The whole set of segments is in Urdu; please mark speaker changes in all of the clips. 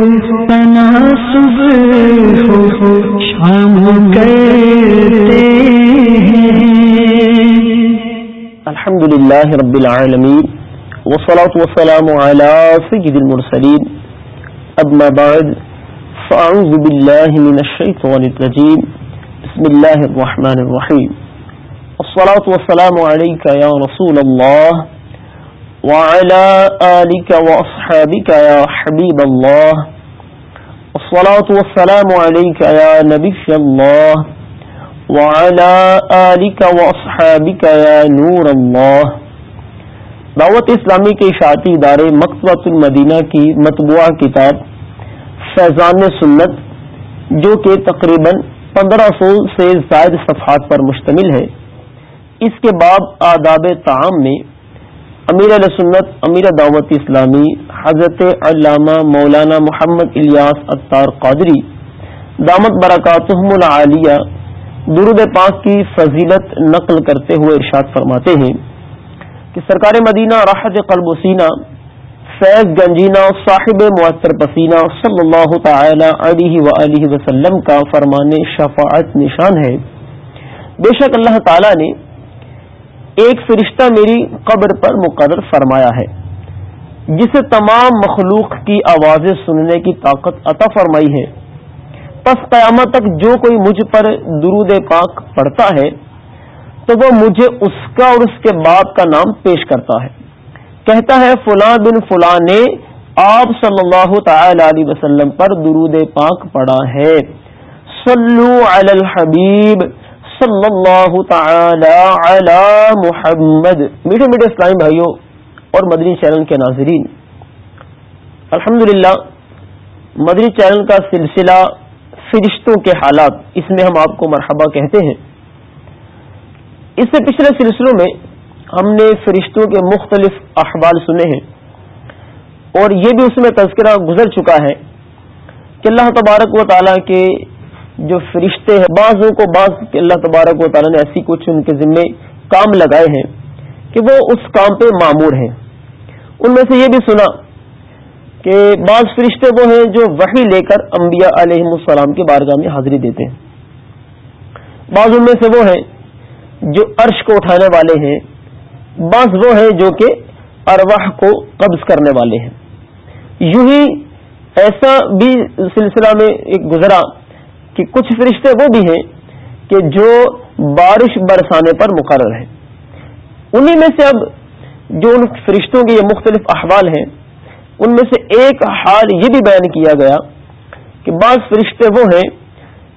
Speaker 1: تناسب ہو شام کرتے ہیں۔ الحمد لله رب العالمين والصلاة والسلام على سيد المرسلين أما بعد فأعوذ بالله من الشيطان الرجيم بسم الله الرحمن الرحيم الصلاة والسلام عليك يا رسول الله وعلى آلك وأصحابك يا حبيب الله. الصلاة والسلام عليك يا نبي الله. وعلى آلك وأصحابك يا نور الله. دعوت اسلامی کے اشاعتی ادارے مکتبۃ المدینہ کی مطبوعہ کتاب فیضان سنت، جو کہ تقریباً پندرہ سو سے زائد صفحات پر مشتمل ہے، اس کے باب آداب تعام میں امیر علیہ سنت، امیر دعوت اسلامی، حضرت علامہ مولانا محمد الیاس اطار قادری، دامت برکاتہم العالیہ، درود پاک کی فضیلت نقل کرتے ہوئے ارشاد فرماتے ہیں کہ سرکار مدینہ راحت قلب و سینہ، فیض گنجینا صاحب معطر پسینہ صلی اللہ تعالی علیہ و وسلم کا فرمان شفاعت نشان ہے۔ بے شک اللہ تعالی نے ایک فرشتہ میری قبر پر مقرر فرمایا ہے، جسے تمام مخلوق کی آوازیں سننے کی طاقت عطا فرمائی ہے۔ پس قیامت تک جو کوئی مجھ پر درود پاک پڑھتا ہے، تو وہ مجھے اس کا اور اس کے باپ کا نام پیش کرتا ہے۔ کہتا ہے، فلاں بن فلاں نے آپ صلی اللہ تعالی علیہ وسلم پر درود پاک پڑھا ہے۔ صلو علی الحبیب صلی اللہ تعالی علی محمد. میٹھے میٹھے اسلامی بھائیوں اور مدنی چینل کے ناظرین. الحمدللہ مدنی چینل کا سلسلہ فرشتوں کے حالات، اس میں ہم آپ کو مرحبا کہتے ہیں. اس سے پچھلے سلسلوں میں ہم نے فرشتوں کے مختلف احوال سنے ہیں اور یہ بھی اس میں تذکرہ گزر چکا ہے کہ اللہ تبارک و تعالیٰ کے جو فرشتے ہیں، بعضوں کو بعض اللہ تبارک و تعالیٰ نے ایسی کچھ ان کے ذمے کام لگائے ہیں کہ وہ اس کام پہ معمور ہیں۔ ان میں سے یہ بھی سنا کہ بعض فرشتے وہ ہیں جو وہی لے کر انبیاء علیہ السلام کے بارگاہ میں حاضری دیتے ہیں۔ بعض ان میں سے وہ ہیں جو عرش کو اٹھانے والے ہیں۔ بعض وہ ہیں جو کہ ارواح کو قبض کرنے والے ہیں۔ یوں ہی ایسا بھی سلسلہ میں ایک گزرا کہ کچھ فرشتے وہ بھی ہیں کہ جو بارش برسانے پر مقرر ہیں۔ انہی میں سے اب جو ان فرشتوں کے یہ مختلف احوال ہیں، ان میں سے ایک حال یہ بھی بیان کیا گیا کہ بعض فرشتے وہ ہیں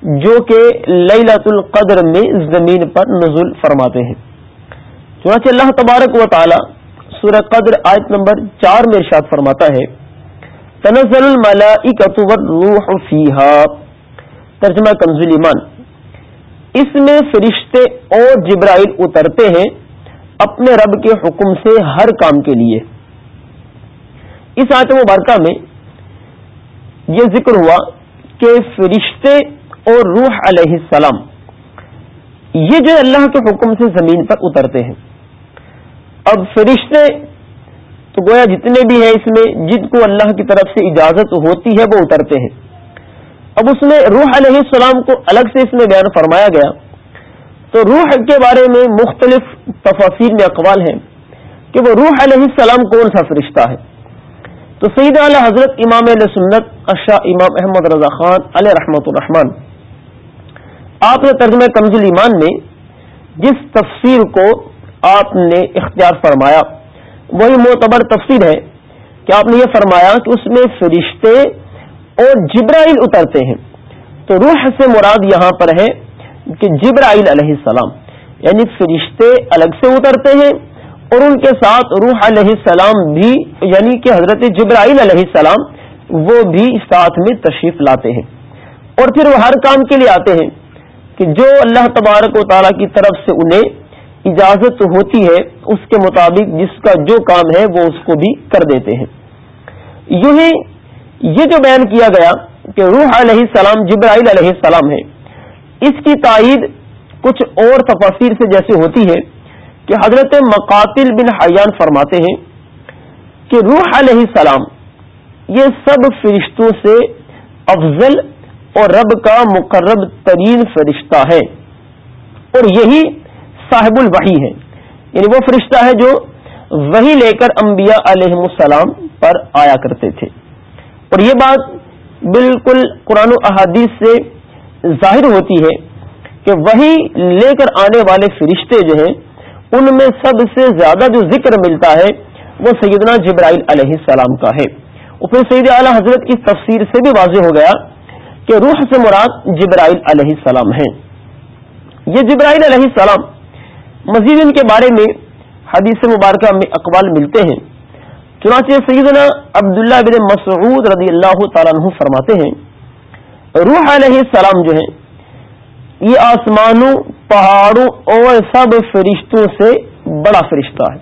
Speaker 1: جو کہ لیلت القدر میں زمین پر نزول فرماتے ہیں۔ چنانچہ اللہ تبارک و تعالی سورہ قدر آیت نمبر چار میں ارشاد فرماتا ہے، تنزل والروح فیها ترجمہ کنزل ایمان۔ اس میں فرشتے اور جبرائیل اترتے ہیں اپنے رب کے حکم سے ہر کام کے لیے۔ اس آیت مبارکہ میں یہ ذکر ہوا کہ فرشتے اور روح علیہ السلام، یہ جو اللہ کے حکم سے زمین پر اترتے ہیں۔ اب فرشتے تو گویا جتنے بھی ہیں اس میں، جن کو اللہ کی طرف سے اجازت ہوتی ہے، وہ اترتے ہیں۔ اب اس میں روح علیہ السلام کو الگ سے اس میں بیان فرمایا گیا۔ تو روح کے بارے میں مختلف تفاصیر میں اقوال ہیں کہ وہ روح علیہ السلام کون سا فرشتہ ہے۔ تو سعید علیہ حضرت امام علیہ سنت اشاہ امام احمد رضا خان علیہ رحمۃ الرحمان آپ نے ترجمہ کمزل ایمان میں جس تفسیر کو آپ نے اختیار فرمایا، وہی معتبر تفسیر ہے کہ آپ نے یہ فرمایا کہ اس میں فرشتے اور جبرائیل اترتے ہیں۔ تو روح سے مراد یہاں پر ہے کہ جبرائیل علیہ السلام یعنی فرشتے الگ سے اترتے ہیں اور ان کے ساتھ روح علیہ السلام بھی یعنی کہ حضرت جبرائیل علیہ السلام، وہ بھی ساتھ میں تشریف لاتے ہیں۔ اور پھر وہ ہر کام کے لیے آتے ہیں کہ جو اللہ تبارک و تعالیٰ کی طرف سے انہیں اجازت ہوتی ہے، اس کے مطابق جس کا جو کام ہے وہ اس کو بھی کر دیتے ہیں۔ یوں ہی یہ جو بیان کیا گیا کہ روح علیہ السلام، جبرائیل علیہ السلام ہے اس کی تائید کچھ اور تفاصیر سے جیسے ہوتی ہے کہ حضرت مقاتل بن حیان فرماتے ہیں کہ روح علیہ السلام یہ سب فرشتوں سے افضل اور رب کا مقرب ترین فرشتہ ہے۔ اور یہی صاحب الوحی ہے۔ یعنی وہ فرشتہ ہے جو وہی لے کر انبیاء علیہ السلام پر آیا کرتے تھے۔ اور یہ بات بالکل قرآن و احادیث سے ظاہر ہوتی ہے کہ وہی لے کر آنے والے فرشتے جو ہیں، ان میں سب سے زیادہ جو ذکر ملتا ہے، وہ سیدنا جبرائیل علیہ السلام کا ہے۔ اور پھر سید اعلی حضرت کی تفسیر سے بھی واضح ہو گیا کہ روح سے مراد جبرائیل علیہ السلام ہیں۔ یہ جبرائیل علیہ السلام مزید ان کے بارے میں حدیث مبارکہ میں اقوال ملتے ہیں۔ چنانچہ سیدنا عبداللہ بن مسعود رضی اللہ تعالیٰ عنہ فرماتے ہیں، روح علیہ السلام جو ہے یہ آسمانوں، پہاڑوں اور سب فرشتوں سے بڑا فرشتہ ہے۔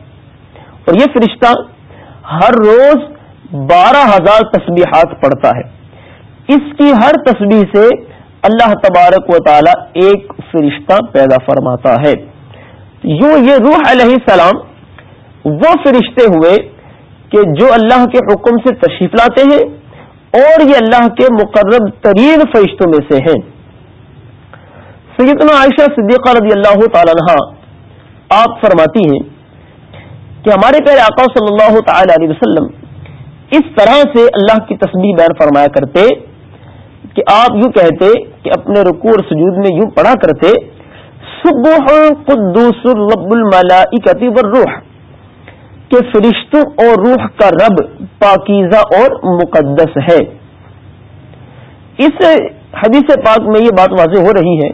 Speaker 1: اور یہ فرشتہ ہر روز بارہ ہزار تسبیحات پڑتا ہے۔ اس کی ہر تسبیح سے اللہ تبارک و تعالی ایک فرشتہ پیدا فرماتا ہے۔ یوں یہ روح علیہ السلام وہ فرشتے ہوئے کہ جو اللہ کے حکم سے تشریف لاتے ہیں اور یہ اللہ کے مقرب ترین فرشتوں میں سے ہیں۔ سیدنا عائشہ صدیقہ رضی اللہ تعالی عنہ آپ فرماتی ہیں کہ ہمارے پہلے آقا صلی اللہ تعالی علیہ وسلم اس طرح سے اللہ کی تسبیح بیان فرمایا کرتے کہ آپ یوں کہتے کہ اپنے رکوع اور سجود میں یوں پڑھا کرتے صبح قدوس رب الملائکتی والروح. کہ فرشتوں اور روح کا رب پاکیزہ اور مقدس ہے۔ اس حدیث پاک میں یہ بات واضح ہو رہی ہے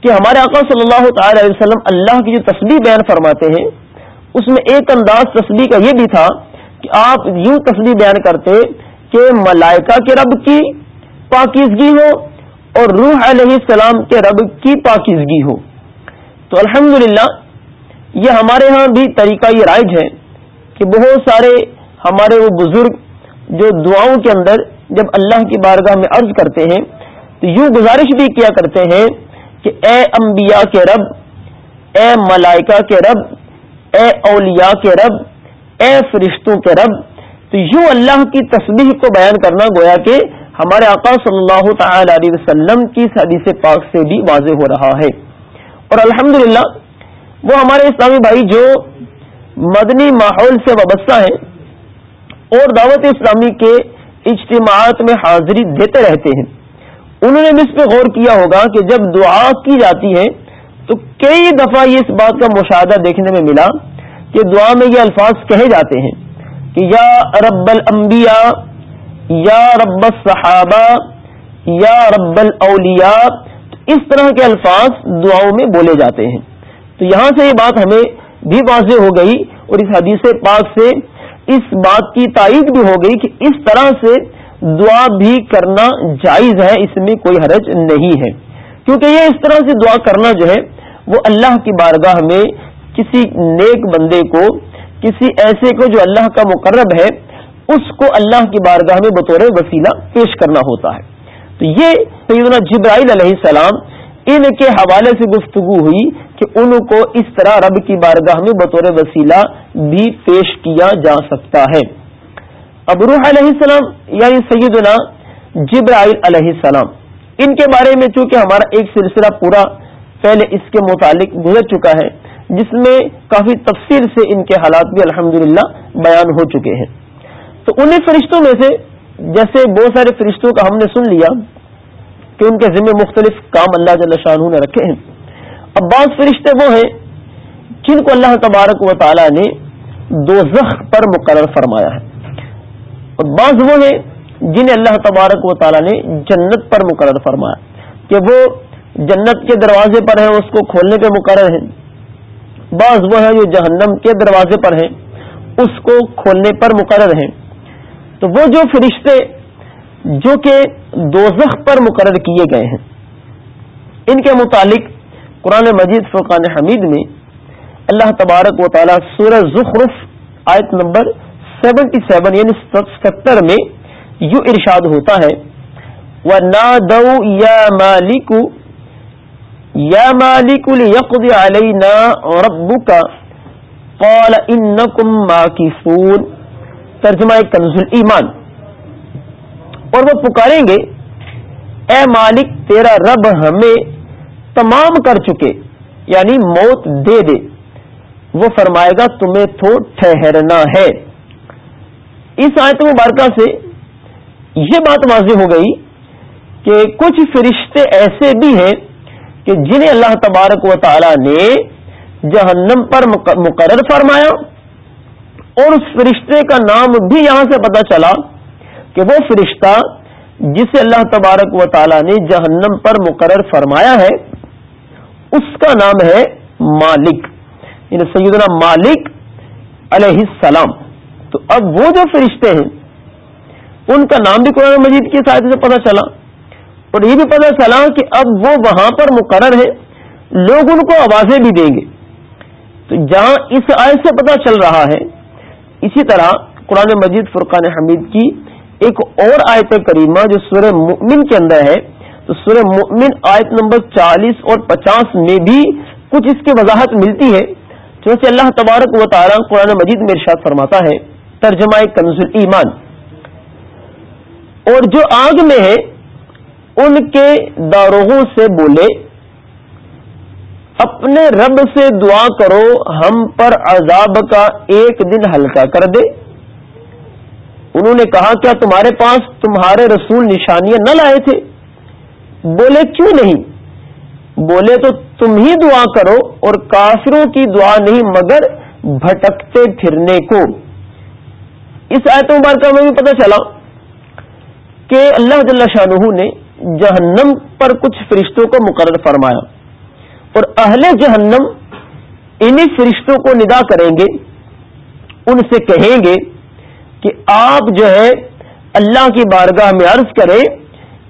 Speaker 1: کہ ہمارے آقا صلی اللہ تعالی علیہ وسلم اللہ کی جو تصویر بیان فرماتے ہیں، اس میں ایک انداز تصویر کا یہ بھی تھا کہ آپ یوں تصویر بیان کرتے کہ ملائکہ کے رب کی پاکیزگی ہو اور روح علیہ السلام کے رب کی پاکیزگی ہو۔ تو الحمد یہ ہمارے ہاں بھی طریقہ یہ رائج ہے کہ بہت سارے ہمارے وہ بزرگ جو دعاؤں کے اندر جب اللہ کی بارگاہ میں عرض کرتے ہیں، تو یوں گزارش بھی کیا کرتے ہیں کہ اے انبیاء کے رب، اے ملائکہ کے رب، اے اولیاء کے رب، اے فرشتوں کے رب، تو یوں اللہ کی تصویر کو بیان کرنا گویا کہ ہمارے آقا صلی اللہ تعالی علیہ وسلم کی حدیث پاک سے بھی واضح ہو رہا ہے۔ اور الحمد وہ ہمارے اسلامی بھائی جو مدنی ماحول سے وابستہ ہیں اور دعوت اسلامی کے اجتماعات میں حاضری دیتے رہتے ہیں۔ انہوں نے بھی اس پہ غور کیا ہوگا کہ جب دعا کی جاتی ہے تو کئی دفعہ یہ اس بات کا مشاہدہ دیکھنے میں ملا کہ دعا میں یہ الفاظ کہے جاتے ہیں کہ یا رب الانبیاء، یا رب الصحابہ، یا رب الاولیاء اس طرح کے الفاظ دعاؤں میں بولے جاتے ہیں۔ تو یہاں سے یہ بات ہمیں بھی واضح ہو گئی اور اس حدیث پاک سے اس بات کی تائید بھی ہو گئی کہ اس طرح سے دعا بھی کرنا جائز ہے، اس میں کوئی حرج نہیں ہے۔ کیونکہ یہ اس طرح سے دعا کرنا جو ہے، وہ اللہ کی بارگاہ میں کسی نیک بندے کو، کسی ایسے کو جو اللہ کا مقرب ہے، اس کو اللہ کی بارگاہ میں بطور وسیلہ پیش کرنا ہوتا ہے۔ تو یہ سیدنا جبرائیل علیہ السلام ان کے حوالے سے گفتگو ہوئی کہ ان کو اس طرح رب کی بارگاہ میں بطور وسیلہ بھی پیش کیا جا سکتا ہے۔ اب روح علیہ السلام یعنی سیدنا جبرائیل علیہ السلام۔ ان کے بارے میں چونکہ ہمارا ایک سلسلہ پورا پہلے اس کے متعلق گزر چکا ہے، جس میں کافی تفصیل سے ان کے حالات بھی الحمد بیان ہو چکے ہیں۔ تو انہیں فرشتوں میں سے، جیسے بہت سارے فرشتوں کا ہم نے سن لیا کہ ان کے ذمہ مختلف کام اللہ جل شاہ نے رکھے ہیں۔ اب بعض فرشتے وہ ہیں جن کو اللہ تبارک و تعالی نے دو پر مقرر فرمایا ہے۔ اور بعض وہ ہیں جنہیں اللہ تبارک و تعالیٰ نے جنت پر مقرر فرمایا۔ کہ وہ جنت کے دروازے پر ہیں، اس کو کھولنے پہ مقرر ہیں۔ بعض وہ ہیں جو جہنم کے دروازے پر ہیں، اس کو کھولنے پر مقرر ہیں۔ تو وہ جو فرشتے، جو کہ دوزخ پر مقرر کیے گئے ہیں۔ ان کے متعلق قرآن مجید فرقان حمید میں اللہ تبارک و تعالیٰ سورہ زخرف آیت نمبر سیونٹی سیون یعنی ستر میں یو ارشاد ہوتا ہے وہ نا دو یا مالک یا مالک یقد علینا ربک قال انکم ماکفون ترجمہ کنز ایمان اور وہ پکاریں گے، اے مالک، تیرا رب ہمیں تمام کر چکے یعنی موت دے دے۔ وہ فرمائے گا، تمہیں تو ٹھہرنا ہے۔ اس آیت مبارکہ سے یہ بات واضح ہو گئی کہ کچھ فرشتے ایسے بھی ہیں کہ جنہیں اللہ تبارک و تعالی نے جہنم پر مقرر فرمایا اور اس فرشتے کا نام بھی یہاں سے پتا چلا کہ وہ فرشتہ جسے اللہ تبارک و تعالی نے جہنم پر مقرر فرمایا ہے، اس کا نام ہے مالک۔ یعنی سیدنا مالک علیہ السلام۔ تو اب وہ جو فرشتے ہیں، ان کا نام بھی قرآن مجید کی سہایتا سے پتہ چلا۔ اور یہ بھی پتہ چلا کہ اب وہ وہاں پر مقرر ہے، لوگ ان کو آوازیں بھی دیں گے۔ تو جہاں اس آیت سے پتہ چل رہا ہے، اسی طرح قرآن مجید فرقان حمید کی ایک اور آیت کریمہ جو سورہ مؤمن کے اندر ہے، تو سورہ مؤمن آیت نمبر چالیس اور پچاس میں بھی کچھ اس کی وضاحت ملتی ہے۔ چونکہ اللہ تبارک و تعالیٰ قرآن مجید میں ارشاد فرماتا ہے، ترجمہ کنز ایمان اور جو آگ میں ہے، ان کے داروغوں سے بولے، اپنے رب سے دعا کرو، ہم پر عذاب کا ایک دن ہلکا کر دے۔ انہوں نے کہا، کیا تمہارے پاس تمہارے رسول نشانیاں نہ لائے تھے؟ بولے، کیوں نہیں؟ بولے، تو تم ہی دعا کرو اور کافروں کی دعا نہیں مگر بھٹکتے پھرنے کو. اس آیت مبارکہ میں بھی پتہ چلا کہ اللہ جل شاہ نے جہنم پر کچھ فرشتوں کو مقرر فرمایا اور اہل جہنم انہی فرشتوں کو ندا کریں گے، ان سے کہیں گے کہ آپ جو ہے اللہ کی بارگاہ میں عرض کریں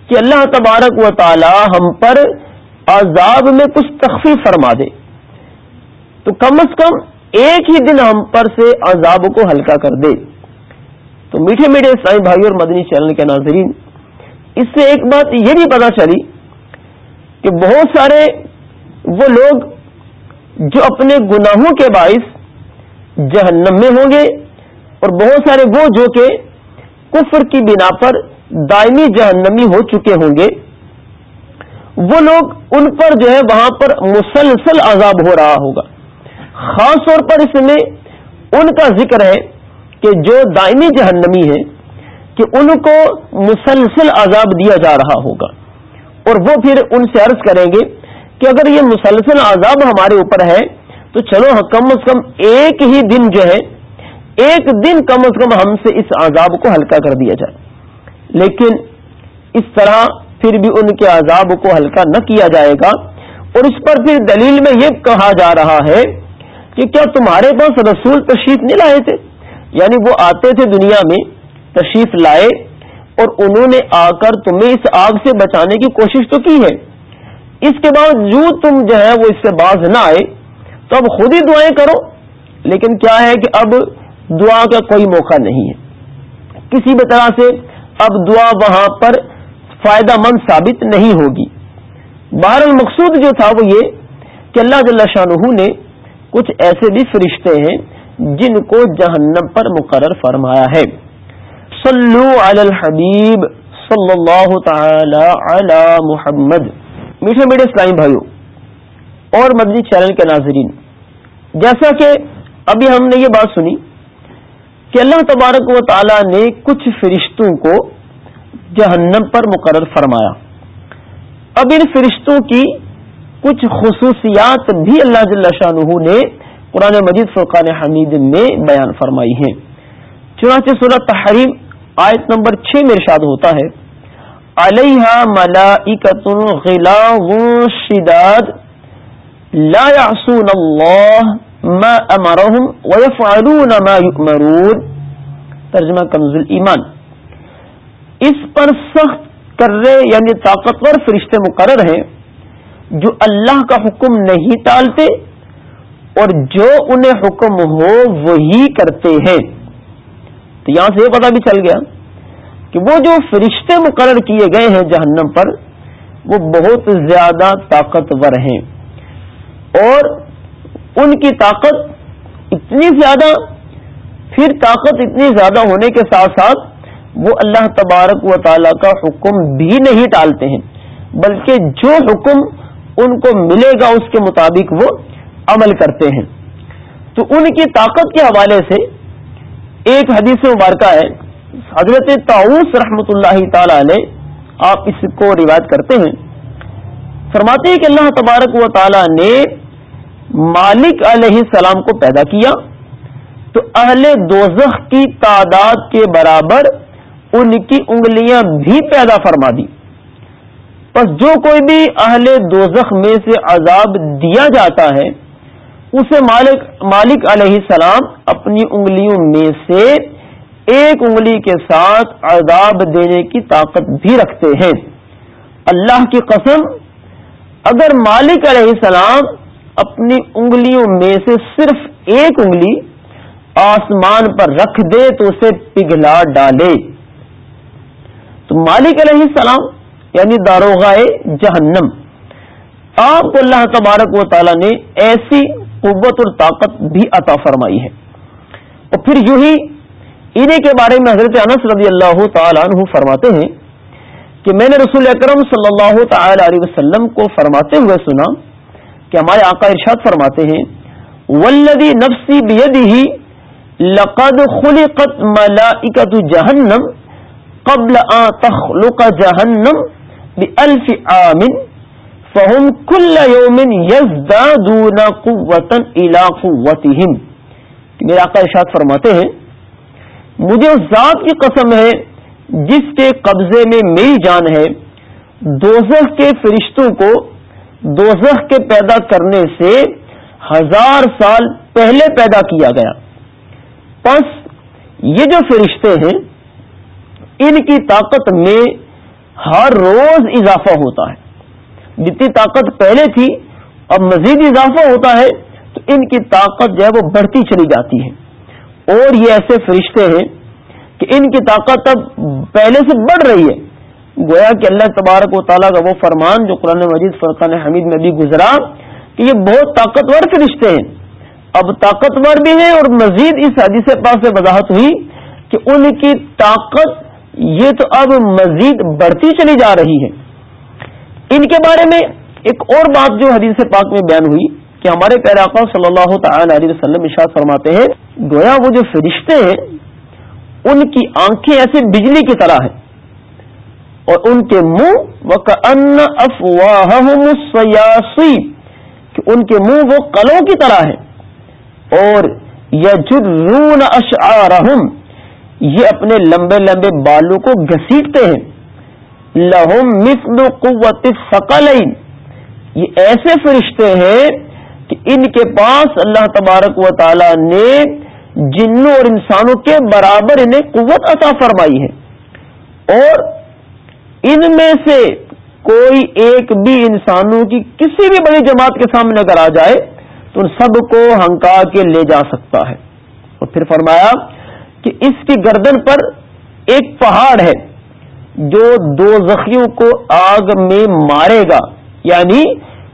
Speaker 1: کہ اللہ تبارک و تعالی ہم پر عذاب میں کچھ تخفیف فرما دے۔ تو کم از کم ایک ہی دن ہم پر سے عذاب کو ہلکا کر دے۔ تو میٹھے میٹھے سائی بھائی اور مدنی چینل کے ناظرین، اس سے ایک بات یہ بھی پتا چلی کہ بہت سارے وہ لوگ جو اپنے گناہوں کے باعث جہنم میں ہوں گے اور بہت سارے وہ جو کہ کفر کی بنا پر دائمی جہنمی ہو چکے ہوں گے، وہ لوگ ان پر جو ہے وہاں پر مسلسل عذاب ہو رہا ہوگا۔ خاص طور پر اس میں ان کا ذکر ہے کہ جو دائمی جہنمی ہے کہ ان کو مسلسل عذاب دیا جا رہا ہوگا۔ اور وہ پھر ان سے عرض کریں گے کہ اگر یہ مسلسل عذاب ہمارے اوپر ہے، تو چلو کم از کم ایک ہی دن جو ہے ایک دن کم از کم ہم سے اس عذاب کو ہلکا کر دیا جائے۔ لیکن اس طرح پھر بھی ان کے عذاب کو ہلکا نہ کیا جائے گا۔ اور اس پر پھر دلیل میں یہ کہا جا رہا ہے کہ کیا تمہارے پاس رسول تشریف نہیں لائے تھے؟ یعنی وہ آتے تھے دنیا میں، تشریف لائے اور انہوں نے آ کر تمہیں اس آگ سے بچانے کی کوشش تو کی ہے۔ اس کے باوجود تم جو ہے وہ اس سے باز نہ آئے، تو اب خود ہی دعائیں کرو۔ لیکن کیا ہے کہ اب دعا کا کوئی موقع نہیں ہے۔ کسی بھی طرح سے اب دعا وہاں پر فائدہ مند ثابت نہیں ہوگی۔ بہر المقصود جو تھا وہ یہ کہ اللہ جل شاہ نے کچھ ایسے بھی فرشتے ہیں جن کو جہنم پر مقرر فرمایا ہے۔ صلو علی الحبیب صلی اللہ تعالی علی محمد۔ میٹھے میٹھے اسلامی بھائیوں اور مدنی چینل کے ناظرین، جیسا کہ ابھی ہم نے یہ بات سنی کہ اللہ تبارک و تعالی نے کچھ فرشتوں کو جہنم پر مقرر فرمایا۔ اب ان فرشتوں کی کچھ خصوصیات بھی اللہ جل شاہ نے قرآن مجید فرقان حمید میں بیان فرمائی ہیں۔ چنانچہ صورت تحریم آیت نمبر چھ میں ارشاد ہوتا ہے۔ علیہ ملائکت شداد لا يعصون اللہ ما امرهم ويفعلون ما يؤمرون. ترجمہ کنز ایمان. اس پر سخت کر رہے یعنی طاقتور فرشتے مقرر ہیں جو اللہ کا حکم نہیں ٹالتے اور جو انہیں حکم ہو وہی کرتے ہیں. تو یہاں سے یہ پتا بھی چل گیا کہ وہ جو فرشتے مقرر کیے گئے ہیں جہنم پر وہ بہت زیادہ طاقتور ہیں اور ان کی طاقت اتنی زیادہ، پھر طاقت اتنی زیادہ ہونے کے ساتھ ساتھ وہ اللہ تبارک و تعالی کا حکم بھی نہیں ٹالتے ہیں، بلکہ جو حکم ان کو ملے گا اس کے مطابق وہ عمل کرتے ہیں۔ تو ان کی طاقت کے حوالے سے ایک حدیث مبارکہ ہے، حضرت تعوس رحمۃ اللہ تعالی علیہ، آپ اس کو روایت کرتے ہیں۔ فرماتے ہیں کہ اللہ تبارک و تعالی نے مالک علیہ السلام کو پیدا کیا تو اہل دوزخ کی تعداد کے برابر ان کی انگلیاں بھی پیدا فرما دی۔ بس جو کوئی بھی اہل دوزخ میں سے عذاب دیا جاتا ہے، اسے مالک مالک علیہ السلام اپنی انگلیوں میں سے ایک انگلی کے ساتھ عذاب دینے کی طاقت بھی رکھتے ہیں۔ اللہ کی قسم، اگر مالک علیہ السلام اپنی انگلیوں میں سے صرف ایک انگلی آسمان پر رکھ دے تو اسے پگھلا ڈالے۔ تو مالک علیہ السلام یعنی داروغائے جہنم، آپ کو اللہ تبارک و تعالی نے ایسی قوت اور طاقت بھی عطا فرمائی ہے۔ اور پھر یوں ہی انہیں کے بارے میں حضرت انس رضی اللہ تعالیٰ عنہ فرماتے ہیں کہ میں نے رسول اکرم صلی اللہ تعالی علیہ وسلم کو فرماتے ہوئے سنا کہ ہمارے آقا ارشاد فرماتے ہیں ولدی نفسی بیدی لقد خلقت ملائکت جہنم قبل ان تخلق جہنم بألف عام فهم كل يوم يزدادون قوة الى قوتهم۔ میرے آقا ارشاد فرماتے ہیں، مجھے اس ذات کی قسم ہے جس کے قبضے میں میری جان ہے، دوزخ کے فرشتوں کو دوزخ کے پیدا کرنے سے ہزار سال پہلے پیدا کیا گیا۔ پس یہ جو فرشتے ہیں، ان کی طاقت میں ہر روز اضافہ ہوتا ہے۔ جتنی طاقت پہلے تھی، اب مزید اضافہ ہوتا ہے، تو ان کی طاقت جو ہے وہ بڑھتی چلی جاتی ہے۔ اور یہ ایسے فرشتے ہیں کہ ان کی طاقت اب پہلے سے بڑھ رہی ہے۔ گویا کہ اللہ تبارک و تعالیٰ کا وہ فرمان جو قرآن مجید فرقان حمید میں بھی گزرا کہ یہ بہت طاقتور فرشتے ہیں۔ اب طاقتور بھی ہیں اور مزید اس حدیث پاس سے وضاحت ہوئی کہ ان کی طاقت یہ تو اب مزید بڑھتی چلی جا رہی ہے۔ ان کے بارے میں ایک اور بات جو حدیث پاک میں بیان ہوئی کہ ہمارے پیراقا صلی اللہ تعالی علیہ وسلم اشاد فرماتے ہیں، گویا وہ جو فرشتے ہیں، ان کی آنکھیں ایسے بجلی کی طرح ہیں۔ اور ان کے منہ ان افواہ سیاسی کہ ان کے منہ وہ کلوں کی طرح ہے اور یجرون اشعارہم یہ اپنے لمبے لمبے بالوں کو گھسیٹتے ہیں۔ لہم مثل قوت فقلین یہ ایسے فرشتے ہیں کہ ان کے پاس اللہ تبارک و تعالی نے جنوں اور انسانوں کے برابر انہیں قوت عطا فرمائی ہے۔ اور ان میں سے کوئی ایک بھی انسانوں کی کسی بھی بڑی جماعت کے سامنے اگر آ جائے تو ان سب کو ہنکا کے لے جا سکتا ہے۔ اور پھر فرمایا کہ اس کی گردن پر ایک پہاڑ ہے جو دو زخیوں کو آگ میں مارے گا۔ یعنی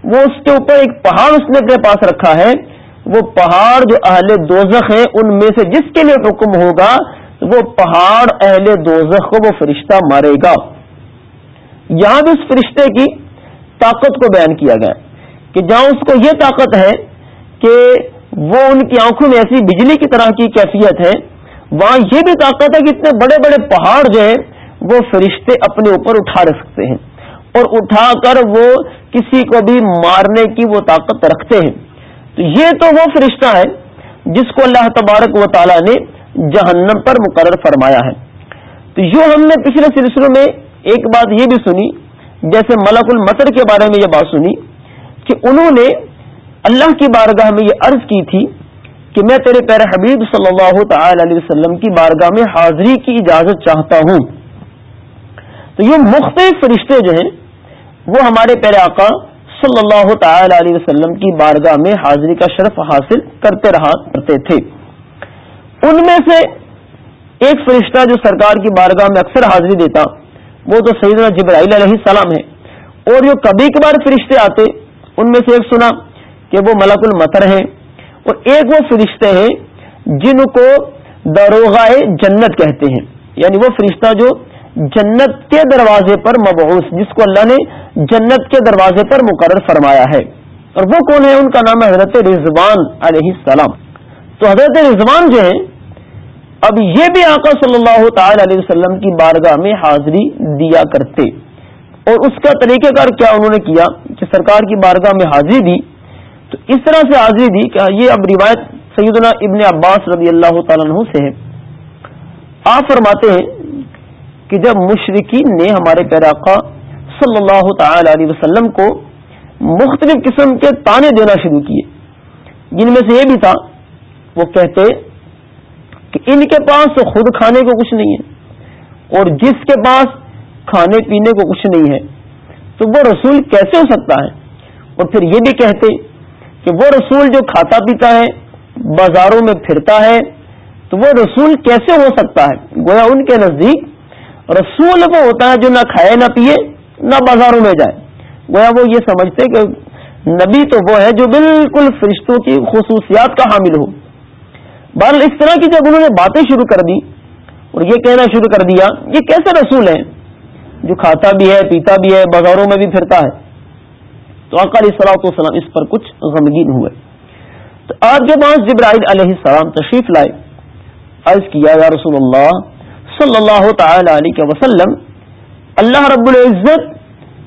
Speaker 1: وہ اس کے اوپر ایک پہاڑ اس نے اپنے پاس رکھا ہے۔ وہ پہاڑ جو اہل دوزخ ہیں، ان میں سے جس کے لیے حکم ہوگا، وہ پہاڑ اہل دوزخ کو وہ فرشتہ مارے گا۔ یہاں بھی اس فرشتے کی طاقت کو بیان کیا گیا کہ جہاں اس کو یہ طاقت ہے کہ وہ ان کی آنکھوں میں ایسی بجلی کی طرح کی کیفیت ہے، وہاں یہ بھی طاقت ہے کہ اتنے بڑے بڑے پہاڑ جو ہیں، وہ فرشتے اپنے اوپر اٹھا رکھ سکتے ہیں اور اٹھا کر وہ کسی کو بھی مارنے کی وہ طاقت رکھتے ہیں۔ تو یہ تو وہ فرشتہ ہے جس کو اللہ تبارک و تعالی نے جہنم پر مقرر فرمایا ہے۔ تو جو ہم نے پچھلے سلسلوں میں ایک بات یہ بھی سنی، جیسے ملک المطر کے بارے میں یہ بات سنی کہ انہوں نے اللہ کی بارگاہ میں یہ عرض کی تھی کہ میں تیرے پیر حبیب صلی اللہ تعالی علیہ وسلم کی بارگاہ میں حاضری کی اجازت چاہتا ہوں۔ تو یہ مختلف فرشتے جو ہیں، وہ ہمارے پیر آقا صلی اللہ تعالی علیہ وسلم کی بارگاہ میں حاضری کا شرف حاصل کرتے رہا کرتے تھے۔ ان میں سے ایک فرشتہ جو سرکار کی بارگاہ میں اکثر حاضری دیتا وہ تو سیدنا جبرائیل علیہ السلام ہے اور جو کبھی کبھار فرشتے آتے، ان میں سے ایک سنا کہ وہ ملک المطر ہیں۔ اور ایک وہ فرشتے ہیں جن کو دروغہ جنت کہتے ہیں۔ یعنی وہ فرشتہ جو جنت کے دروازے پر مبعوث، جس کو اللہ نے جنت کے دروازے پر مقرر فرمایا ہے۔ اور وہ کون ہے ان کا نام ہے حضرت رضوان علیہ السلام۔ تو حضرت رضوان جو ہے اب یہ بھی آقا صلی اللہ تعالی علیہ وسلم کی بارگاہ میں حاضری دیا کرتے۔ اور اس کا طریقہ کار کیا انہوں نے کیا کہ سرکار کی بارگاہ میں حاضری دی۔ تو اس طرح سے حاضری دی کہ یہ اب روایت سیدنا ابن عباس رضی اللہ تعالیٰ عنہ سے ہے۔ آپ فرماتے ہیں کہ جب مشرقین نے ہمارے پیراقا صلی اللہ تعالی علیہ وسلم کو مختلف قسم کے تانے دینا شروع کیے، جن میں سے یہ بھی تھا، وہ کہتے کہ ان کے پاس خود کھانے کو کچھ نہیں ہے اور جس کے پاس کھانے پینے کو کچھ نہیں ہے، تو وہ رسول کیسے ہو سکتا ہے؟ اور پھر یہ بھی کہتے کہ وہ رسول جو کھاتا پیتا ہے، بازاروں میں پھرتا ہے، تو وہ رسول کیسے ہو سکتا ہے؟ گویا ان کے نزدیک رسول وہ ہوتا ہے جو نہ کھائے، نہ پیے، نہ بازاروں میں جائے۔ گویا وہ یہ سمجھتے کہ نبی تو وہ ہے جو بالکل فرشتوں کی خصوصیات کا حامل ہو۔ بہرحال اس طرح کی جب انہوں نے باتیں شروع کر دی اور یہ کہنا شروع کر دیا، یہ کیسے رسول ہے جو کھاتا بھی ہے، پیتا بھی ہے، بازاروں میں بھی پھرتا ہے۔ تو اکالی صلاح وسلام اس پر کچھ غمگین ہوئے۔ تو آپ کے پاس جبرائیل علیہ السلام تشریف لائے، عرض کیا، یا رسول اللہ، صلی اللہ تعالی علیہ وسلم، اللہ رب العزت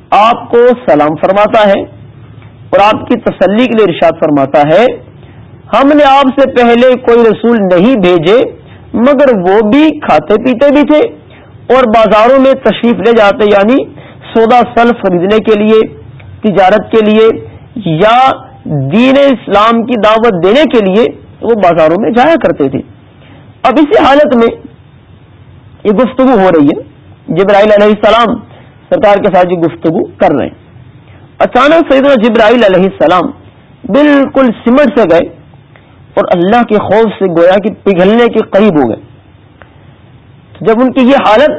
Speaker 1: آپ کو سلام فرماتا ہے اور آپ کی تسلی کے لیے ارشاد فرماتا ہے۔ ہم نے آپ سے پہلے کوئی رسول نہیں بھیجے، مگر وہ بھی کھاتے پیتے بھی تھے اور بازاروں میں تشریف لے جاتے یعنی سودا سل خریدنے کے لیے، تجارت کے لیے یا دین اسلام کی دعوت دینے کے لیے وہ بازاروں میں جایا کرتے تھے۔ اب اسی حالت میں یہ گفتگو ہو رہی ہے۔ جبرائیل علیہ السلام سرکار کے ساتھ یہ گفتگو کر رہے ہیں۔ اچانک سیدنا جبرائیل علیہ السلام بالکل سمٹ سے گئے۔ اور اللہ کے خوف سے گویا کہ پگھلنے کے قریب ہو گئے۔ جب ان کی یہ حالت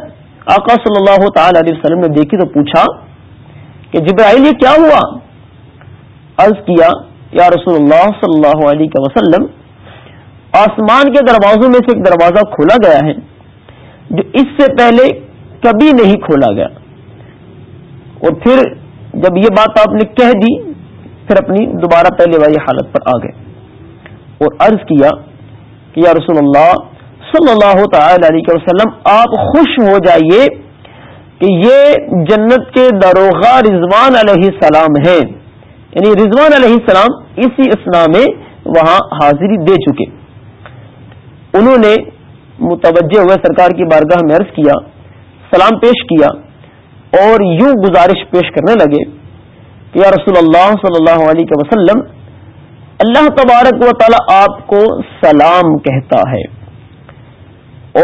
Speaker 1: آقا صلی اللہ تعالی علیہ وسلم نے دیکھی تو پوچھا کہ جبرائیل یہ کیا ہوا؟ عرض کیا، یا رسول اللہ صلی اللہ علیہ وسلم، آسمان کے دروازوں میں سے ایک دروازہ کھولا گیا ہے، جو اس سے پہلے کبھی نہیں کھولا گیا۔ اور پھر جب یہ بات آپ نے کہہ دی، پھر اپنی دوبارہ پہلے والی حالت پر آ گئے۔ اور عرض کیا کہ یا رسول اللہ صلی اللہ تعالی علیہ وسلم، آپ خوش ہو جائیے کہ یہ جنت کے دروغہ رضوان علیہ السلام ہیں۔ یعنی رضوان علیہ السلام اسی اسلام میں وہاں حاضری دے چکے۔ انہوں نے متوجہ ہوئے سرکار کی بارگاہ میں عرض کیا، سلام پیش کیا اور یوں گزارش پیش کرنے لگے کہ یا رسول اللہ صلی اللہ علیہ وسلم اللہ تبارک و تعالی آپ کو سلام کہتا ہے۔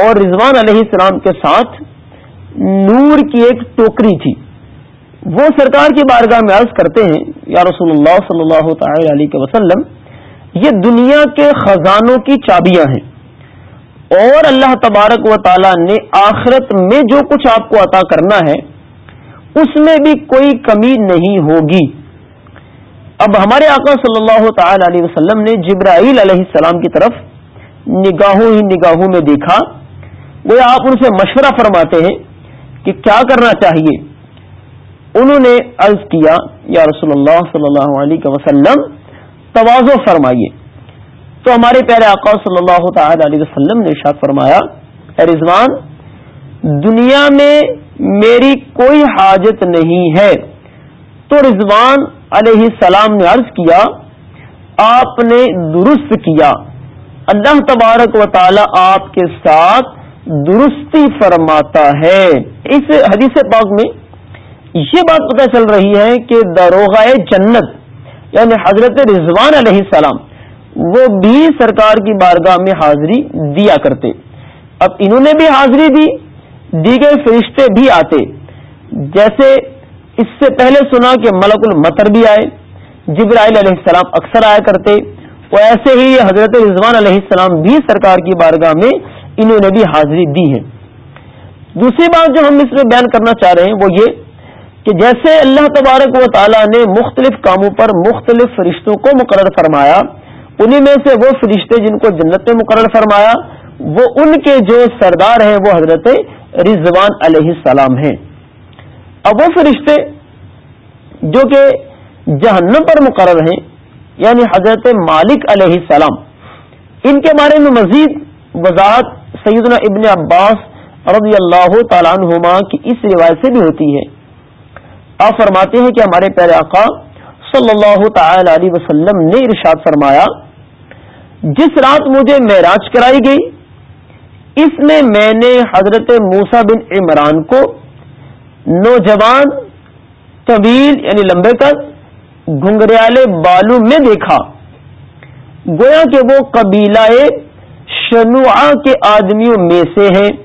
Speaker 1: اور رضوان علیہ السلام کے ساتھ نور کی ایک ٹوکری تھی۔ وہ سرکار کی بارگاہ میں عرض کرتے ہیں، یا رسول اللہ صلی اللہ تعالی علیہ وسلم، یہ دنیا کے خزانوں کی چابیاں ہیں۔ اور اللہ تبارک و تعالی نے آخرت میں جو کچھ آپ کو عطا کرنا ہے، اس میں بھی کوئی کمی نہیں ہوگی۔ اب ہمارے آقا صلی اللہ تعالی علیہ وسلم نے جبرائیل علیہ السلام کی طرف نگاہوں ہی نگاہوں میں دیکھا۔ وہ آپ ان سے مشورہ فرماتے ہیں کہ کیا کرنا چاہیے؟ انہوں نے عرض کیا، یا رسول اللہ صلی اللہ علیہ وسلم، توازو فرمائیے۔ تو ہمارے پیارے آقا صلی اللہ تعالی علیہ وسلم نے ارشاد فرمایا، اے رضوان، دنیا میں میری کوئی حاجت نہیں ہے۔ تو رضوان علیہ السلام نے عرض کیا، آپ نے درست کیا۔ اللہ تبارک و تعالی آپ کے ساتھ درستی فرماتا ہے۔ اس حدیث پاک میں یہ بات پتہ چل رہی ہے کہ دروغ جنت یعنی حضرت رضوان علیہ السلام، وہ بھی سرکار کی بارگاہ میں حاضری دیا کرتے۔ اب انہوں نے بھی حاضری دی، دیگر فرشتے بھی آتے۔ جیسے اس سے پہلے سنا کہ ملک المطر بھی آئے، جبرائیل علیہ السلام اکثر آیا کرتے وہ ایسے ہی حضرت رضوان علیہ السلام بھی سرکار کی بارگاہ میں انہوں نے بھی حاضری دی ہے۔ دوسری بات جو ہم اس میں بیان کرنا چاہ رہے ہیں وہ یہ کہ جیسے اللہ تبارک و تعالیٰ نے مختلف کاموں پر مختلف فرشتوں کو مقرر فرمایا، انہی میں سے وہ فرشتے جن کو جنت میں مقرر فرمایا، وہ ان کے جو سردار ہیں وہ حضرت رضوان علیہ السلام ہیں۔ اب وہ فرشتے جو کہ جہنم پر مقرر ہیں یعنی حضرت مالک علیہ السلام، ان کے بارے میں مزید وضاحت سیدنا ابن عباس رضی اللہ تعالیٰ عنہما کی اس روایت سے بھی ہوتی ہے۔ آپ فرماتے ہیں کہ ہمارے پیارے آقا صلی اللہ تعالی علیہ وسلم نے ارشاد فرمایا، جس رات مجھے معراج کرائی گئی، اس میں میں نے حضرت موسا بن عمران کو نوجوان طویل یعنی لمبے تک گنگریالے بالو میں دیکھا۔ گویا کہ وہ قبیلہ شنوعا کے آدمیوں میں سے ہیں۔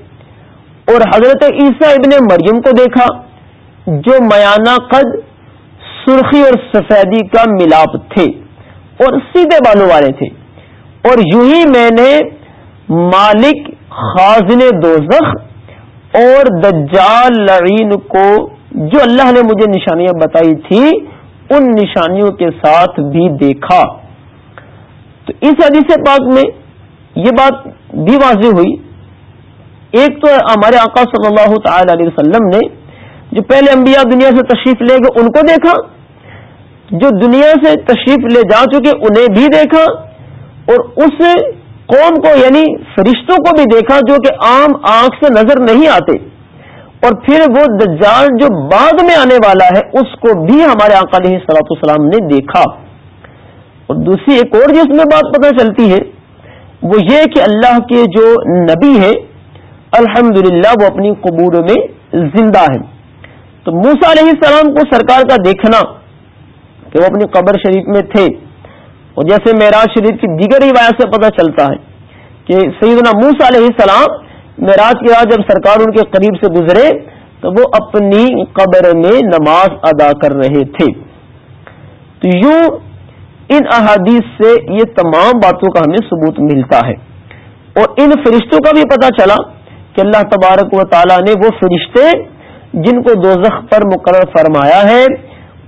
Speaker 1: اور حضرت عیسیٰ ابن مریم کو دیکھا، جو میانہ قد سرخی اور سفیدی کا ملاپ تھے اور سیدھے بالوں والے تھے۔ اور یوں ہی میں نے مالک خازن دوزخ اور دجال لعین کو جو اللہ نے مجھے نشانیاں بتائی تھی، ان نشانیوں کے ساتھ بھی دیکھا۔ تو اس حدیث پاک میں یہ بات بھی واضح ہوئی۔ ایک تو ہمارے آقا صلی اللہ تعالی علیہ وسلم نے جو پہلے انبیاء دنیا سے تشریف لے گئے، ان کو دیکھا۔ جو دنیا سے تشریف لے جا چکے، انہیں بھی دیکھا۔ اور اس قوم کو یعنی فرشتوں کو بھی دیکھا جو کہ عام آنکھ سے نظر نہیں آتے۔ اور پھر وہ دجال جو بعد میں آنے والا ہے، اس کو بھی ہمارے آقا علیہ سلاۃ السلام نے دیکھا۔ اور دوسری ایک اور جس میں بات پتہ چلتی ہے، وہ یہ کہ اللہ کے جو نبی ہے الحمد وہ اپنی قبور میں زندہ ہے۔ تو موسا علیہ السلام کو سرکار کا دیکھنا کہ وہ اپنی قبر شریف میں تھے۔ اور جیسے معراج شریف کی دیگر روایت سے پتہ چلتا ہے کہ سیدنا موسا علیہ السلام معراج کے بعد جب سرکار ان کے قریب سے گزرے تو وہ اپنی قبر میں نماز ادا کر رہے تھے۔ تو یوں ان احادیث سے یہ تمام باتوں کا ہمیں ثبوت ملتا ہے۔ اور ان فرشتوں کا بھی پتہ چلا کہ اللہ تبارک و تعالی نے وہ فرشتے جن کو دوزخ پر مقرر فرمایا ہے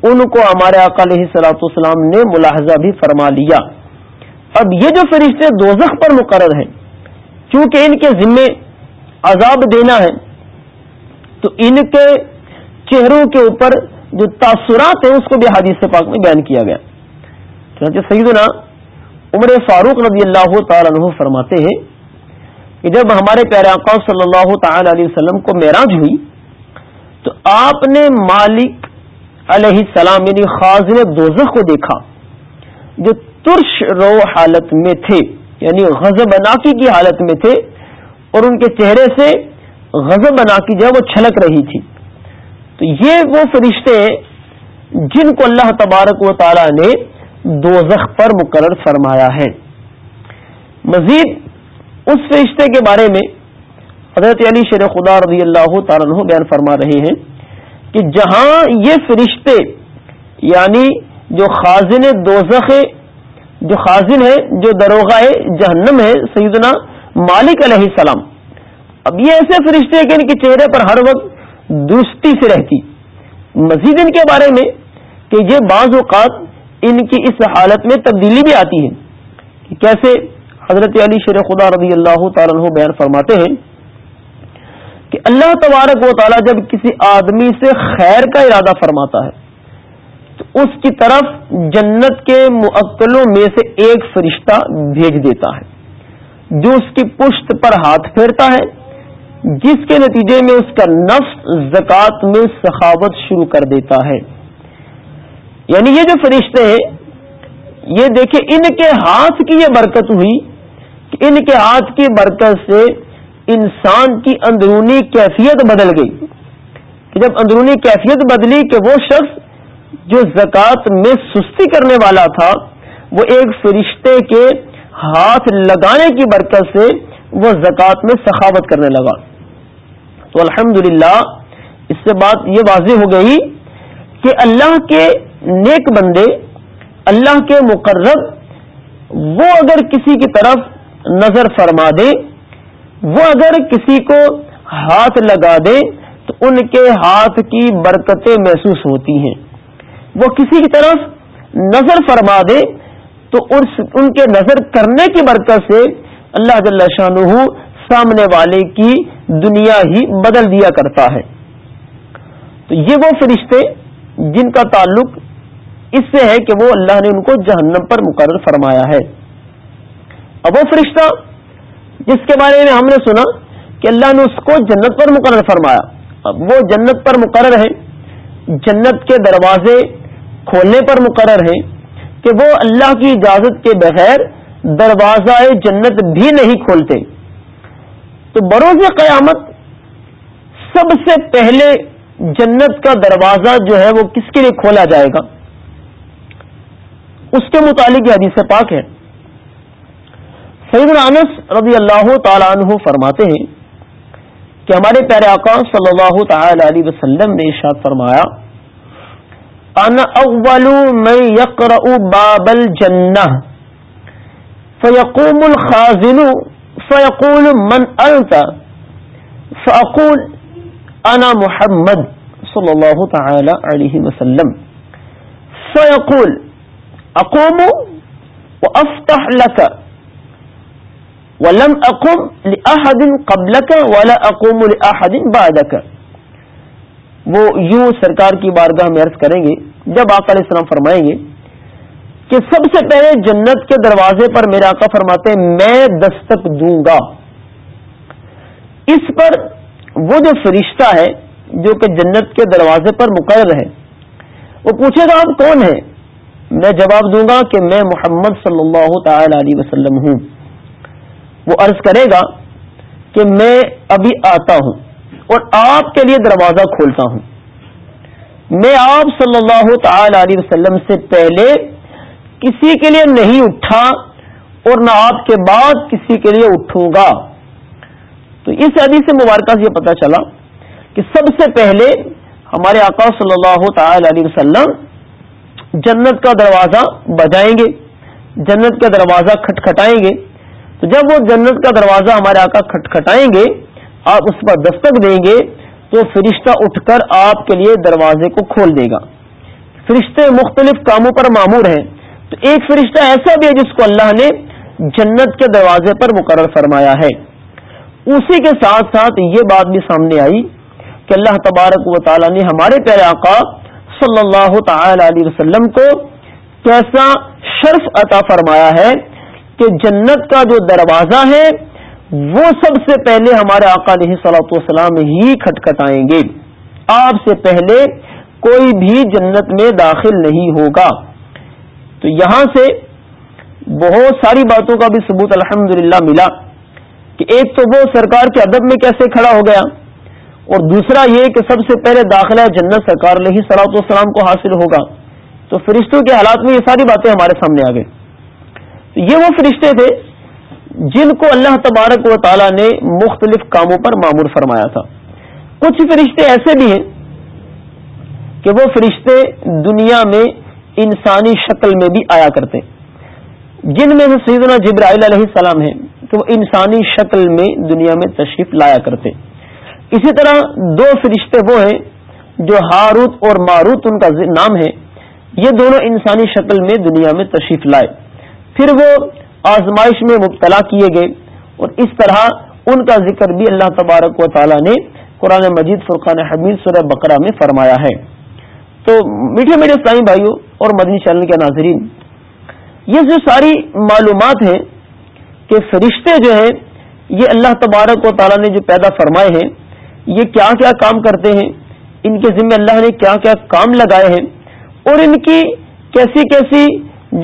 Speaker 1: ان کو ہمارے اقالیہ صلاحت السلام نے ملاحظہ بھی فرما لیا۔ اب یہ جو فرشتے دوزخ پر مقرر ہیں، چونکہ ان کے ذمے عذاب دینا ہے، تو ان کے چہروں کے اوپر جو تاثرات ہیں، اس کو بھی حادث پاک میں بیان کیا گیا۔ چنانچہ سیدنا عمر فاروق رضی اللہ تعالی عنہ فرماتے ہیں کہ جب ہمارے پیارے آقا صلی اللہ تعالی علیہ وسلم کو معراج ہوئی، تو آپ نے مالک علیہ السلام یعنی خاص دوزخ کو دیکھا، جو ترش رو حالت میں تھے یعنی غزب اناکی کی حالت میں تھے، اور ان کے چہرے سے غزب بنا کی جو وہ چھلک رہی تھی۔ تو یہ وہ فرشتے جن کو اللہ تبارک و تعالی نے دو پر مقرر فرمایا ہے۔ مزید اس فرشتے کے بارے میں حضرت علی شیر خدا رضی اللہ تعالیٰ بیان فرما رہے ہیں۔ کہ جہاں یہ فرشتے یعنی جو خازن دوزخ جو خازن ہے، جو دروغہ جہنم ہے، سیدنا مالک علیہ السلام۔ اب یہ ایسے فرشتے کہ ان کے چہرے پر ہر وقت دوستی سے رہتی۔ مزید ان کے بارے میں کہ یہ بعض اوقات ان کی اس حالت میں تبدیلی بھی آتی ہے۔ کہ کیسے حضرت علی شیر خدا رضی اللہ تعالیٰ بیان فرماتے ہیں کہ اللہ تبارک و تعالیٰ جب کسی آدمی سے خیر کا ارادہ فرماتا ہے، تو اس کی طرف جنت کے معطلوں میں سے ایک فرشتہ بھیج دیتا ہے، جو اس کی پشت پر ہاتھ پھیرتا ہے، جس کے نتیجے میں اس کا نفس زکوٰۃ میں سخاوت شروع کر دیتا ہے۔ یعنی یہ جو فرشتے ہیں، یہ دیکھیں ان کے ہاتھ کی یہ برکت ہوئی، کہ ان کے ہاتھ کی برکت سے انسان کی اندرونی کیفیت بدل گئی کہ جب اندرونی کیفیت بدلی کہ وہ شخص جو زکوٰۃ میں سستی کرنے والا تھا، وہ ایک فرشتے کے ہاتھ لگانے کی برکت سے وہ زکوٰۃ میں سخاوت کرنے لگا۔ تو الحمد اس سے بات یہ واضح ہو گئی کہ اللہ کے نیک بندے، اللہ کے مقرب، وہ اگر کسی کی طرف نظر فرما دے وہ اگر کسی کو ہاتھ لگا دے تو ان کے ہاتھ کی برکتیں محسوس ہوتی ہیں۔ وہ کسی کی طرف نظر فرما دے تو ان کے نظر کرنے کی برکت سے اللہ جل شاہ سامنے والے کی دنیا ہی بدل دیا کرتا ہے۔ تو یہ وہ فرشتے جن کا تعلق اس سے ہے کہ وہ اللہ نے ان کو جہنم پر مقرر فرمایا ہے۔ اب وہ فرشتہ جس کے بارے میں ہم نے سنا کہ اللہ نے اس کو جنت پر مقرر فرمایا۔ اب وہ جنت پر مقرر ہے، جنت کے دروازے کھولنے پر مقرر ہیں کہ وہ اللہ کی اجازت کے بغیر دروازہ جنت بھی نہیں کھولتے۔ تو بروز قیامت سب سے پہلے جنت کا دروازہ جو ہے وہ کس کے لیے کھولا جائے گا؟ اس کے متعلق یہ حدیث پاک ہے۔ سعید الانس رضی اللہ تعالیٰ عنہ فرماتے ہیں کہ ہمارے پیارے آقا صلی اللہ تعالی علیہ وسلم نے ارشاد فرمایا، انا اول من يقرأ باب الجنہ فيقوم الخازن فيقول من انت؟ فاقول انا محمد صلی اللہ تعالی علیہ وسلم۔ فيقول اقوم وافتح لك ولم اقم لاحد قبلك ولا اقوم لاحد بعدك. وہ یوں سرکار کی بارگاہ میں عرض کریں گے، جب آقا علیہ السلام فرمائیں گے کہ سب سے پہلے جنت کے دروازے پر میرے آقا فرماتے ہیں، میں دستک دوں گا۔ اس پر وہ جو فرشتہ ہے، جو کہ جنت کے دروازے پر مقرر ہے، وہ پوچھے گا، آپ کون ہیں؟ میں جواب دوں گا کہ میں محمد صلی اللہ تعالی علیہ وسلم ہوں۔ وہ عرض کرے گا کہ میں ابھی آتا ہوں اور آپ کے لیے دروازہ کھولتا ہوں۔ میں آپ صلی اللہ تعالی علیہ وسلم سے پہلے کسی کے لیے نہیں اٹھا اور نہ آپ کے بعد کسی کے لیے اٹھوں گا۔ تو اس حدیث سے مبارکہ سے یہ پتا چلا کہ سب سے پہلے ہمارے آقا صلی اللہ تعالی علیہ وسلم جنت کا دروازہ بجائیں گے، جنت کا دروازہ کھٹکھٹائیں گے۔ تو جب وہ جنت کا دروازہ ہمارے آقا کھٹکھٹائیں گے، آپ اس پر دستک دیں گے، تو فرشتہ اٹھ کر آپ کے لیے دروازے کو کھول دے گا۔ فرشتے مختلف کاموں پر معمور ہیں۔ تو ایک فرشتہ ایسا بھی ہے جس کو اللہ نے جنت کے دروازے پر مقرر فرمایا ہے۔ اسی کے ساتھ ساتھ یہ بات بھی سامنے آئی کہ اللہ تبارک و تعالی نے ہمارے پیارے آقا صلی اللہ تعالی علیہ وسلم کو کیسا شرف عطا فرمایا ہے کہ جنت کا جو دروازہ ہے، وہ سب سے پہلے ہمارے آقا علیہ صلاحت والسلام ہی کھٹکھٹائیں گے۔ آپ سے پہلے کوئی بھی جنت میں داخل نہیں ہوگا۔ تو یہاں سے بہت ساری باتوں کا بھی ثبوت الحمد ملا کہ ایک تو وہ سرکار کے ادب میں کیسے کھڑا ہو گیا، اور دوسرا یہ کہ سب سے پہلے داخلہ جنت سرکار علیہ صلاحت والسلام کو حاصل ہوگا۔ تو فرشتوں کے حالات میں یہ ساری باتیں ہمارے سامنے آ گئی یہ وہ فرشتے تھے جن کو اللہ تبارک و تعالی نے مختلف کاموں پر معمور فرمایا تھا۔ کچھ فرشتے ایسے بھی ہیں کہ وہ فرشتے دنیا میں انسانی شکل میں بھی آیا کرتے۔ جن میں سے سیدنا جبرائیل علیہ السلام ہیں کہ وہ انسانی شکل میں دنیا میں تشریف لایا کرتے۔ اسی طرح دو فرشتے وہ ہیں جو ہاروت اور ماروت ان کا نام ہے، یہ دونوں انسانی شکل میں دنیا میں تشریف لائے۔ پھر وہ آزمائش میں مبتلا کیے گئے اور اس طرح ان کا ذکر بھی اللہ تبارک و تعالی نے قرآن مجید فرقان حمید سورہ بقرہ میں فرمایا ہے۔ تو میٹھے میٹھے اسلامی بھائیوں اور مدنی چینل کے ناظرین، یہ جو ساری معلومات ہیں کہ فرشتے جو ہیں، یہ اللہ تبارک و تعالیٰ نے جو پیدا فرمائے ہیں، یہ کیا کیا کام کرتے ہیں، ان کے ذمہ اللہ نے کیا کیا کام لگائے ہیں، اور ان کی کیسی کیسی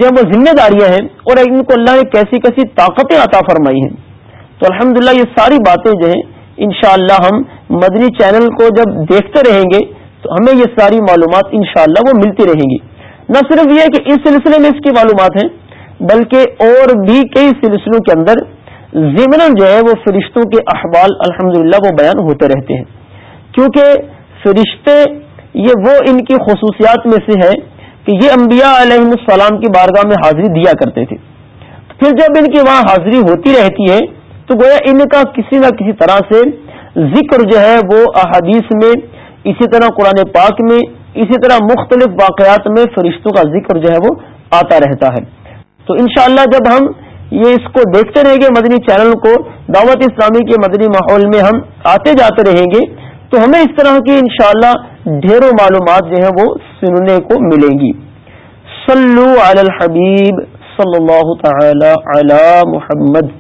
Speaker 1: جب وہ ذمہ داریاں ہیں اور ان کو اللہ نے کیسی کیسی طاقتیں عطا فرمائی ہیں۔ تو الحمدللہ یہ ساری باتیں جو ہیں، انشاءاللہ ہم مدنی چینل کو جب دیکھتے رہیں گے، تو ہمیں یہ ساری معلومات انشاءاللہ وہ ملتی رہیں گی۔ نہ صرف یہ کہ اس سلسلے میں اس کی معلومات ہیں، بلکہ اور بھی کئی سلسلوں کے اندر ضمن جو ہے وہ فرشتوں کے احوال الحمد وہ بیان ہوتے رہتے ہیں۔ کیونکہ فرشتے یہ وہ ان کی خصوصیات میں سے ہے کہ یہ انبیاء علیہ السلام کی بارگاہ میں حاضری دیا کرتے تھے۔ پھر جب ان کی وہاں حاضری ہوتی رہتی ہے، تو گویا ان کا کسی نہ کسی طرح سے ذکر جو ہے وہ احادیث میں، اسی طرح قرآن پاک میں، اسی طرح مختلف واقعات میں فرشتوں کا ذکر جو ہے وہ آتا رہتا ہے۔ تو انشاءاللہ جب ہم یہ اس کو دیکھتے رہیں گے مدنی چینل کو، دعوت اسلامی کے مدنی ماحول میں ہم آتے جاتے رہیں گے، تو ہمیں اس طرح کی انشاءاللہ ڈھیروں معلومات جو ہیں وہ سننے کو ملیں گی۔ صلو علی الحبیب صلی اللہ تعالی علی محمد۔